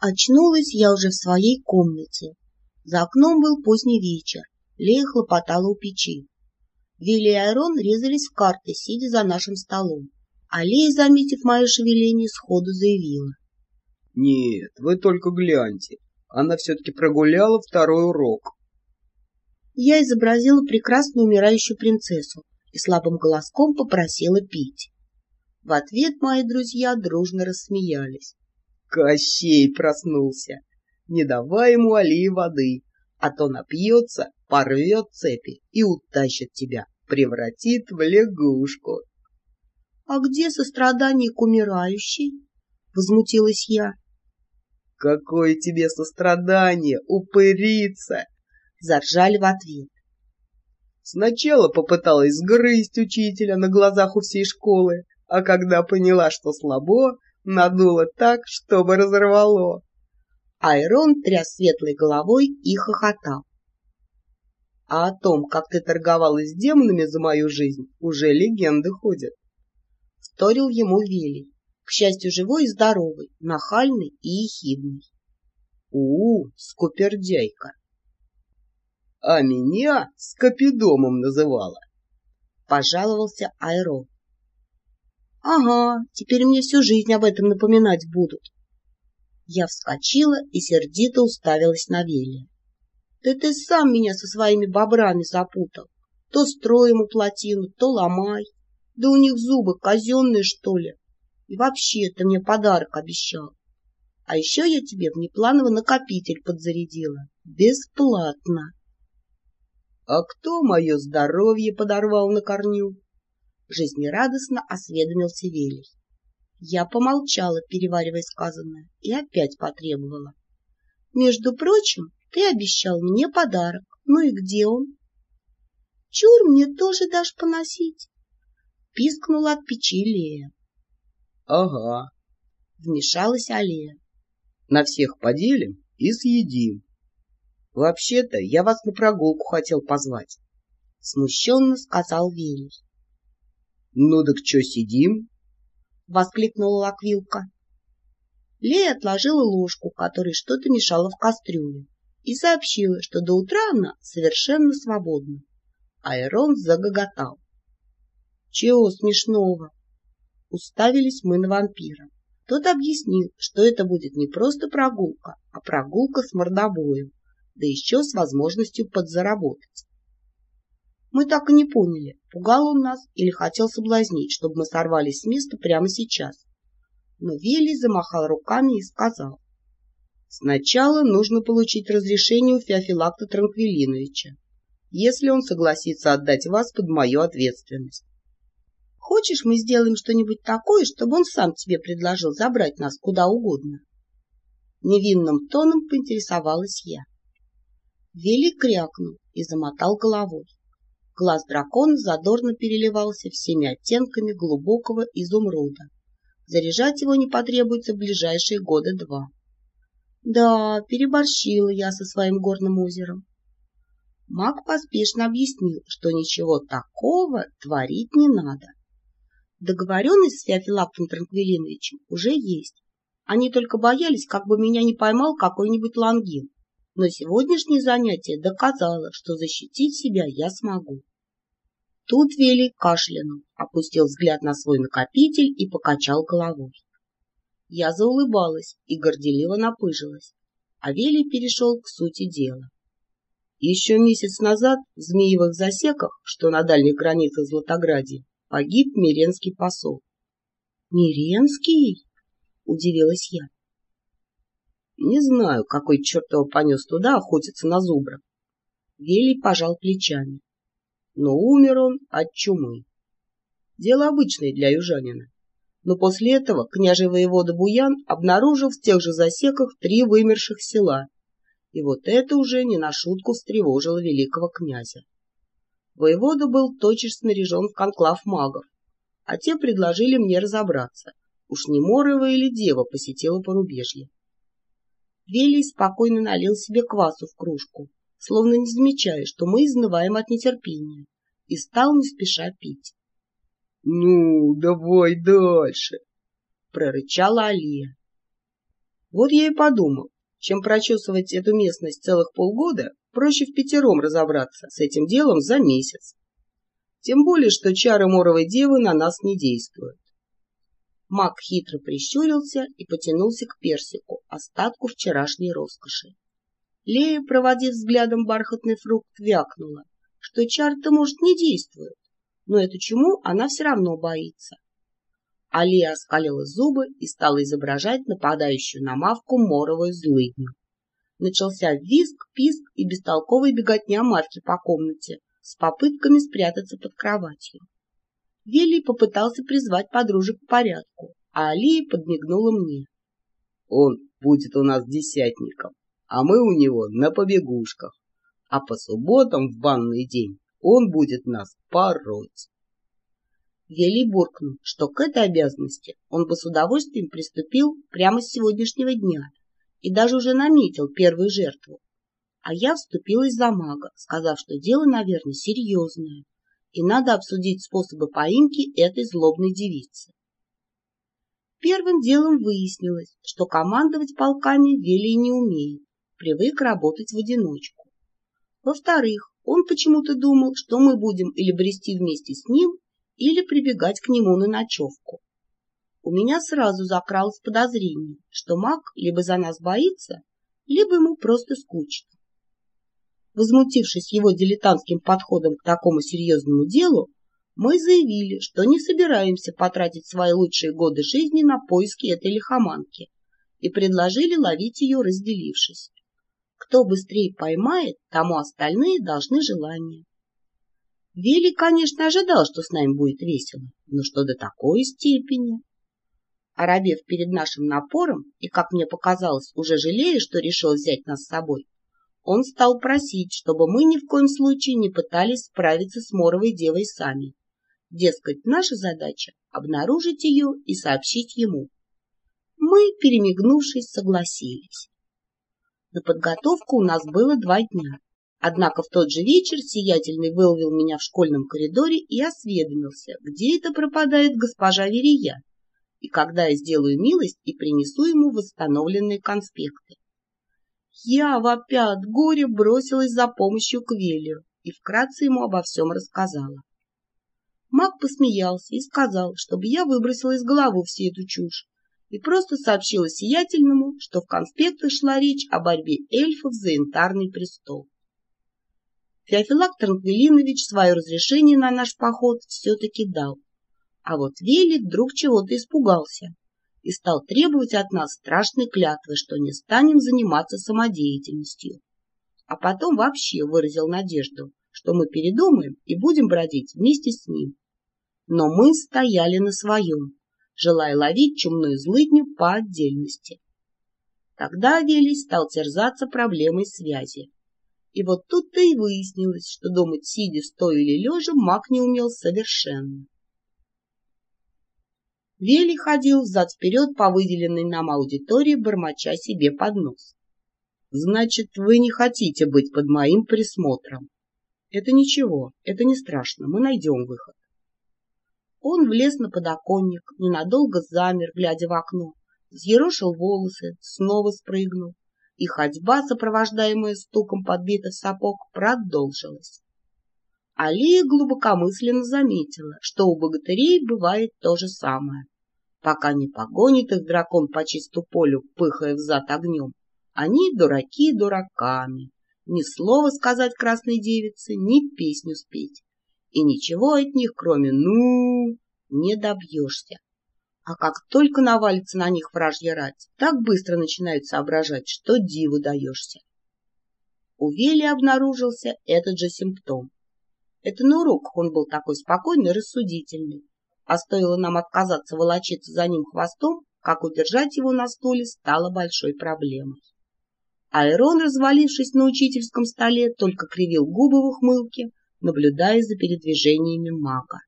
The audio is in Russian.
Очнулась я уже в своей комнате. За окном был поздний вечер. Лея хлопотала у печи. Вилли и Айрон резались в карты, сидя за нашим столом. А Лея, заметив мое шевеление, сходу заявила. — Нет, вы только гляньте. Она все-таки прогуляла второй урок. Я изобразила прекрасную умирающую принцессу и слабым голоском попросила пить. В ответ мои друзья дружно рассмеялись. Кощей проснулся. Не давай ему Алии воды, а то напьется, порвет цепи и утащит тебя, превратит в лягушку. — А где сострадание к умирающей? — возмутилась я. — Какое тебе сострадание, упырица! — заржали в ответ. Сначала попыталась сгрызть учителя на глазах у всей школы, а когда поняла, что слабо, надуло так, чтобы разорвало. Айрон тряс светлой головой и хохотал. А о том, как ты торговалась с демонами за мою жизнь, уже легенды ходят. Вторил ему Велий, к счастью, живой и здоровый, нахальный и ехидный. У, -у скупердяйка! А меня скопидомом называла. Пожаловался Айрон. Ага, теперь мне всю жизнь об этом напоминать будут. Я вскочила и сердито уставилась на Велия. Да ты сам меня со своими бобрами запутал. То строй ему плотину, то ломай. Да у них зубы казенные, что ли. И вообще ты мне подарок обещал. А еще я тебе внепланово накопитель подзарядила. Бесплатно. А кто мое здоровье подорвал на корню? Жизнерадостно осведомился Велий. Я помолчала, переваривая сказанное, и опять потребовала. — Между прочим, ты обещал мне подарок. Ну и где он? — Чур мне тоже дашь поносить? — пискнула от печи Лея. — Ага. — вмешалась Алия. — На всех поделим и съедим. Вообще-то я вас на прогулку хотел позвать. — смущенно сказал Велий. — Ну так что сидим? — воскликнула Лаквилка. Лея отложила ложку, которой что-то мешало в кастрюле, и сообщила, что до утра она совершенно свободна. Айрон загоготал. — Чего смешного? Уставились мы на вампира. Тот объяснил, что это будет не просто прогулка, а прогулка с мордобоем, да еще с возможностью подзаработать. Мы так и не поняли, пугал он нас или хотел соблазнить, чтобы мы сорвались с места прямо сейчас. Но Вилли замахал руками и сказал. Сначала нужно получить разрешение у Феофилакта Транквилиновича, если он согласится отдать вас под мою ответственность. Хочешь, мы сделаем что-нибудь такое, чтобы он сам тебе предложил забрать нас куда угодно? Невинным тоном поинтересовалась я. Вели крякнул и замотал головой. Глаз дракона задорно переливался всеми оттенками глубокого изумруда. Заряжать его не потребуется в ближайшие года два. Да, переборщила я со своим горным озером. Маг поспешно объяснил, что ничего такого творить не надо. Договоренность с Феофилактом Транквилиновичем уже есть. Они только боялись, как бы меня не поймал какой-нибудь лангин. Но сегодняшнее занятие доказало, что защитить себя я смогу. Тут Вели кашлянул, опустил взгляд на свой накопитель и покачал головой. Я заулыбалась и горделиво напыжилась, а Вели перешел к сути дела. Еще месяц назад в Змеевых засеках, что на дальних границах Златоградия, погиб Миренский посол. — Миренский? — удивилась я. — Не знаю, какой черт его понес туда охотиться на зубра. Велий пожал плечами но умер он от чумы. Дело обычное для южанина. Но после этого княжий воевода Буян обнаружил в тех же засеках три вымерших села, и вот это уже не на шутку встревожило великого князя. Воевода был тотчас снаряжен в конклав магов, а те предложили мне разобраться, уж не Морова или Дева посетила порубежье. Велий спокойно налил себе квасу в кружку, словно не замечая, что мы изнываем от нетерпения, и стал не спеша пить. — Ну, давай дальше, — прорычала Алия. Вот я и подумал, чем прочесывать эту местность целых полгода, проще в пятером разобраться с этим делом за месяц. Тем более, что чары моровой девы на нас не действуют. Маг хитро прищурился и потянулся к персику, остатку вчерашней роскоши. Лея, проводив взглядом бархатный фрукт, вякнула, что чар-то, может, не действует, но эту чуму она все равно боится. Алия оскалила зубы и стала изображать нападающую на мавку моровую злыдню. Начался визг, писк и бестолковая беготня Марки по комнате с попытками спрятаться под кроватью. Вилли попытался призвать подружек к порядку, а Алия подмигнула мне. — Он будет у нас десятником, а мы у него на побегушках, а по субботам в банный день он будет нас пороть. Вели буркнул, что к этой обязанности он бы с удовольствием приступил прямо с сегодняшнего дня и даже уже наметил первую жертву. А я вступилась за мага, сказав, что дело, наверное, серьезное, и надо обсудить способы поимки этой злобной девицы. Первым делом выяснилось, что командовать полками Вели не умеет, привык работать в одиночку. Во-вторых, он почему-то думал, что мы будем или брести вместе с ним, или прибегать к нему на ночевку. У меня сразу закралось подозрение, что маг либо за нас боится, либо ему просто скучно. Возмутившись его дилетантским подходом к такому серьезному делу, мы заявили, что не собираемся потратить свои лучшие годы жизни на поиски этой лихоманки и предложили ловить ее, разделившись. Кто быстрее поймает, тому остальные должны желания. Вилли, конечно, ожидал, что с нами будет весело, но что до такой степени. Оробев перед нашим напором и, как мне показалось, уже жалея, что решил взять нас с собой, он стал просить, чтобы мы ни в коем случае не пытались справиться с Моровой девой сами. Дескать, наша задача — обнаружить ее и сообщить ему. Мы, перемигнувшись, согласились. На подготовку у нас было два дня, Однако в тот же вечер Сиятельный выловил меня в школьном коридоре и осведомился, где это пропадает госпожа Верия, и когда я сделаю милость и принесу ему восстановленные конспекты. Я, вопя от горя, бросилась за помощью к Велию и вкратце ему обо всем рассказала. Маг посмеялся и сказал, чтобы я выбросила из головы всю эту чушь, и просто сообщила Сиятельному, что в конспектах шла речь о борьбе эльфов за янтарный престол. Феофилак Транквилинович свое разрешение на наш поход все-таки дал. А вот Велик вдруг чего-то испугался и стал требовать от нас страшной клятвы, что не станем заниматься самодеятельностью. А потом вообще выразил надежду, что мы передумаем и будем бродить вместе с ним. Но мы стояли на своем, желая ловить чумную злыдню по отдельности. Тогда Велий стал терзаться проблемой связи. И вот тут-то и выяснилось, что думать сидя, стоя или лежа маг не умел совершенно. Вели ходил взад-вперед по выделенной нам аудитории, бормоча себе под нос. «Значит, вы не хотите быть под моим присмотром?» «Это ничего, это не страшно, мы найдем выход». Он влез на подоконник, ненадолго замер, глядя в окно, взъерошил волосы, снова спрыгнул и ходьба, сопровождаемая стуком подбитых сапог, продолжилась. Алия глубокомысленно заметила, что у богатырей бывает то же самое. Пока не погонит их дракон по чисту полю, пыхая взад огнем, они дураки дураками. Ни слова сказать красной девице, ни песню спеть. И ничего от них, кроме «ну», не добьешься. А как только навалится на них вражья рать, так быстро начинают соображать, что диву даешься. У Вели обнаружился этот же симптом. Это на уроках он был такой спокойный рассудительный, а стоило нам отказаться волочиться за ним хвостом, как удержать его на стуле стало большой проблемой. Айрон, развалившись на учительском столе, только кривил губы в ухмылке, наблюдая за передвижениями мага.